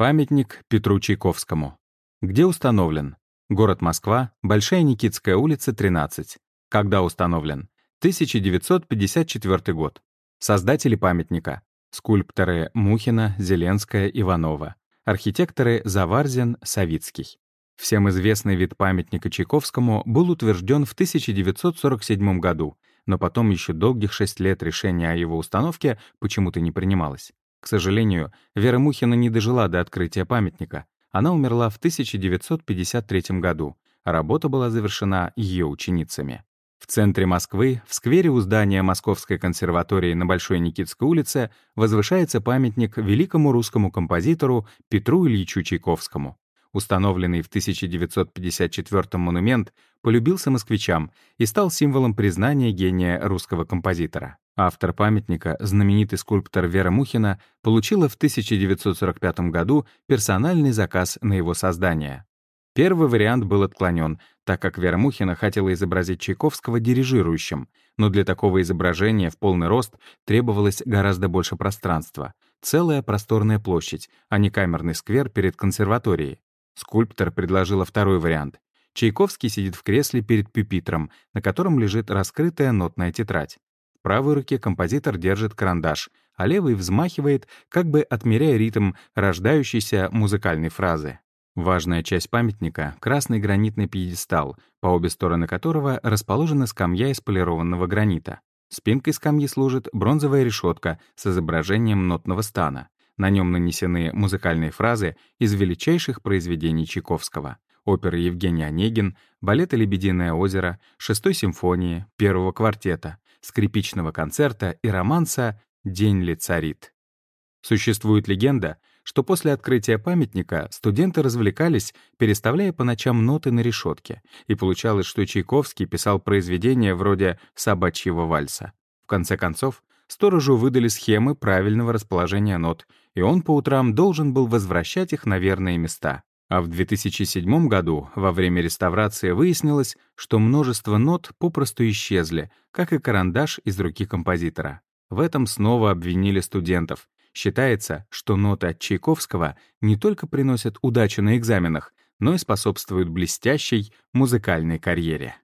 Памятник Петру Чайковскому. Где установлен? Город Москва, Большая Никитская улица, 13. Когда установлен? 1954 год. Создатели памятника. Скульпторы Мухина, Зеленская, Иванова. Архитекторы Заварзин, Савицкий. Всем известный вид памятника Чайковскому был утвержден в 1947 году, но потом еще долгих шесть лет решение о его установке почему-то не принималось. К сожалению, Вера Мухина не дожила до открытия памятника. Она умерла в 1953 году, а работа была завершена ее ученицами. В центре Москвы, в сквере у здания Московской консерватории на Большой Никитской улице, возвышается памятник великому русскому композитору Петру Ильичу Чайковскому. Установленный в 1954 монумент полюбился москвичам и стал символом признания гения русского композитора. Автор памятника, знаменитый скульптор Вера Мухина, получила в 1945 году персональный заказ на его создание. Первый вариант был отклонен, так как Вера Мухина хотела изобразить Чайковского дирижирующим, но для такого изображения в полный рост требовалось гораздо больше пространства. Целая просторная площадь, а не камерный сквер перед консерваторией. Скульптор предложила второй вариант. Чайковский сидит в кресле перед пюпитром, на котором лежит раскрытая нотная тетрадь. В правой руке композитор держит карандаш, а левый взмахивает, как бы отмеряя ритм рождающейся музыкальной фразы. Важная часть памятника — красный гранитный пьедестал, по обе стороны которого расположена скамья из полированного гранита. Спинкой скамьи служит бронзовая решетка с изображением нотного стана. На нем нанесены музыкальные фразы из величайших произведений Чайковского оперы Евгений Онегин, балета «Лебединое озеро», шестой симфонии, первого квартета, скрипичного концерта и романса «День ли царит». Существует легенда, что после открытия памятника студенты развлекались, переставляя по ночам ноты на решетке, и получалось, что Чайковский писал произведения вроде «Собачьего вальса». В конце концов, сторожу выдали схемы правильного расположения нот, и он по утрам должен был возвращать их на верные места. А в 2007 году, во время реставрации, выяснилось, что множество нот попросту исчезли, как и карандаш из руки композитора. В этом снова обвинили студентов. Считается, что ноты от Чайковского не только приносят удачу на экзаменах, но и способствуют блестящей музыкальной карьере.